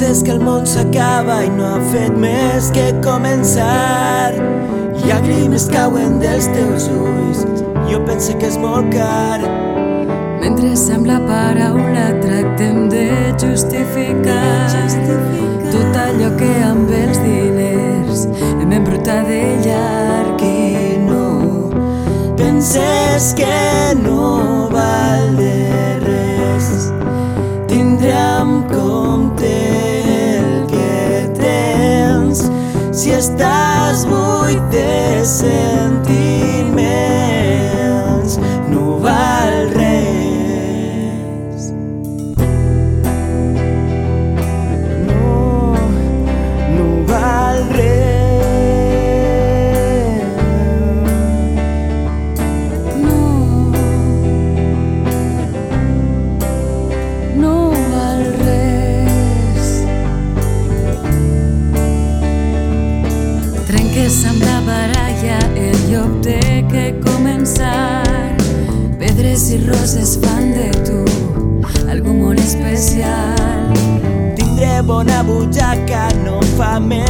Penses que el món s'acaba i no ha fet més que començar. Llàgrimes cauen dels teus ulls, jo pense que és molt car. Mentre amb la paraula tractem de justificar, tot allò que amb els diners hem embrutat de llarg i no Penses que de de que començar. Pedres i roses fan de tu algú molt especial. Tindré bona butxaca, no fa més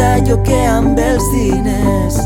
tot allò que amb els diners